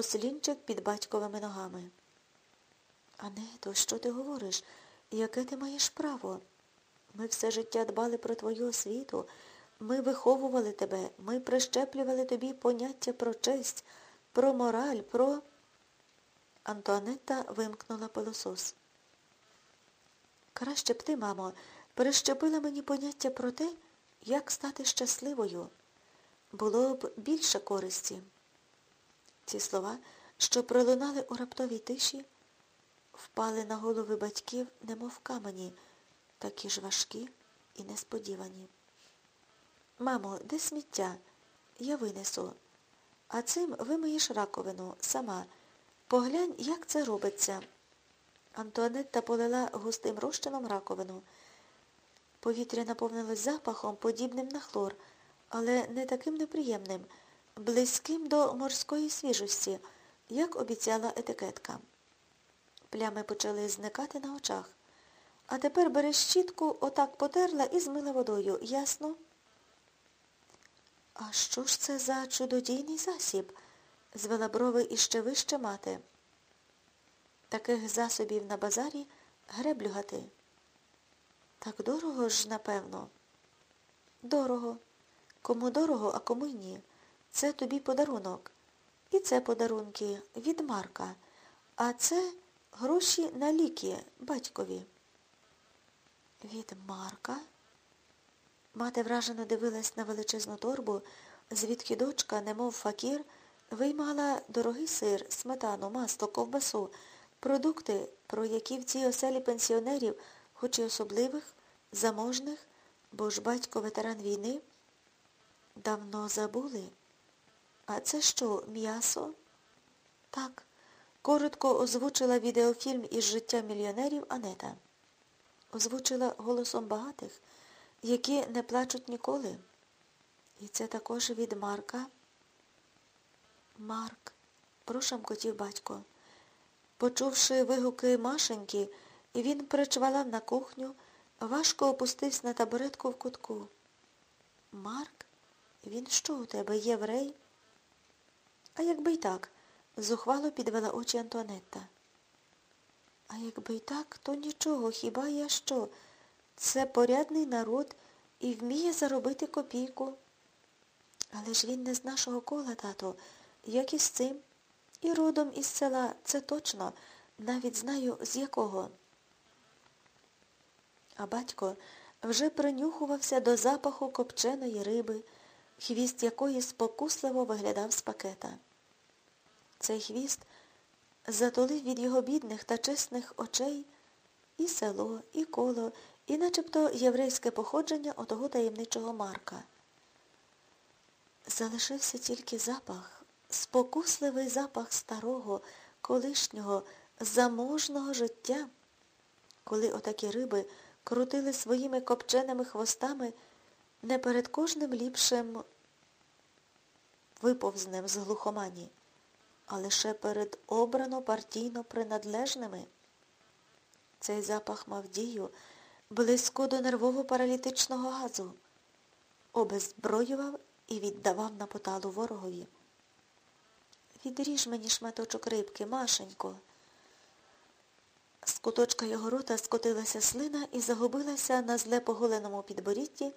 ослінчик під батьковими ногами. Ането, що ти говориш? Яке ти маєш право? Ми все життя дбали про твою освіту, ми виховували тебе, ми прищеплювали тобі поняття про честь, про мораль, про... Антуанетта вимкнула пилосос. Краще б ти, мамо, прищепила мені поняття про те, як стати щасливою. Було б більше користі. Ці слова, що пролунали у раптовій тиші, впали на голови батьків, немов камені, такі ж важкі і несподівані. Мамо, де сміття? Я винесу. А цим вимиєш раковину сама. Поглянь, як це робиться. Антуанетта полила густим розчином раковину. Повітря наповнилось запахом, подібним на хлор, але не таким неприємним, близьким до морської свіжості, як обіцяла етикетка. Плями почали зникати на очах. А тепер бери щітку, отак потерла і змила водою. Ясно? А що ж це за чудодійний засіб? звела брови іще вище мати. Таких засобів на базарі греблюгати. Так дорого ж, напевно. Дорого. Кому дорого, а кому й ні. Це тобі подарунок. І це подарунки від Марка. А це гроші на ліки батькові. Від Марка? Мати вражено дивилась на величезну торбу, звідки дочка, немов факір, виймала дорогий сир, сметану, масло, ковбасу, продукти, про які в цій оселі пенсіонерів, хоч і особливих, заможних, бо ж батько ветеран війни, давно забули. А це що, м'ясо? Так, коротко озвучила відеофільм із життя мільйонерів Анета. Озвучила голосом багатих, які не плачуть ніколи. І це також від Марка. Марк, прошамкотів батько. Почувши вигуки Машеньки, він причвалав на кухню, важко опустився на табуретку в кутку. Марк? Він що у тебе, єврей? А якби й так, зухвало підвела очі Антуанетта. А якби й так, то нічого, хіба я що? Це порядний народ і вміє заробити копійку. Але ж він не з нашого кола, тато, як і з цим. І родом із села, це точно, навіть знаю, з якого. А батько вже принюхувався до запаху копченої риби, хвіст якої спокусливо виглядав з пакета. Цей хвіст затулив від його бідних та чесних очей і село, і коло, і начебто єврейське походження отого таємничого Марка. Залишився тільки запах, спокусливий запах старого, колишнього, заможного життя, коли отакі риби крутили своїми копченими хвостами не перед кожним ліпшим виповзнем з глухомані, а лише перед обрано партійно принадлежними. Цей запах мав дію близько до нервово-паралітичного газу, обезброював і віддавав на поталу ворогові. Відріж мені шматочок рибки, Машенько. З куточка його рота скотилася слина і загубилася на зле поголеному підборітті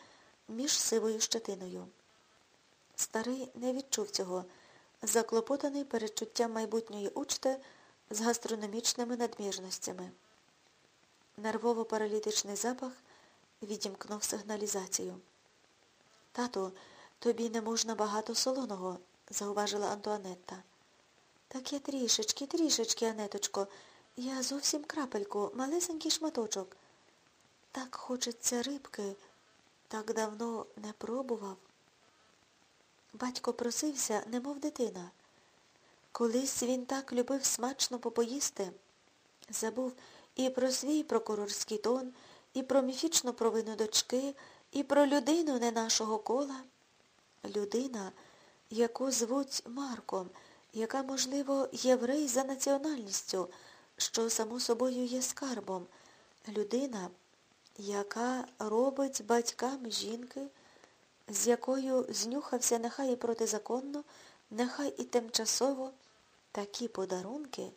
між сивою щетиною. Старий не відчув цього, заклопотаний передчуттям майбутньої учти з гастрономічними надмірностями. Нервово-паралітичний запах відімкнув сигналізацію. Тату, тобі не можна багато солоного, зауважила Антуанетта. Так я трішечки, трішечки, Анеточко. Я зовсім крапельку, малесенький шматочок. Так хочеться рибки, так давно не пробував. Батько просився, немов дитина. Колись він так любив смачно попоїсти. Забув і про свій прокурорський тон, і про міфічну провину дочки, і про людину не нашого кола. Людина, яку звуть Марком, яка, можливо, єврей за національністю, що само собою є скарбом. Людина, яка робить батькам жінки, з якою знюхався нехай і протизаконно, нехай і тимчасово, Такі подарунки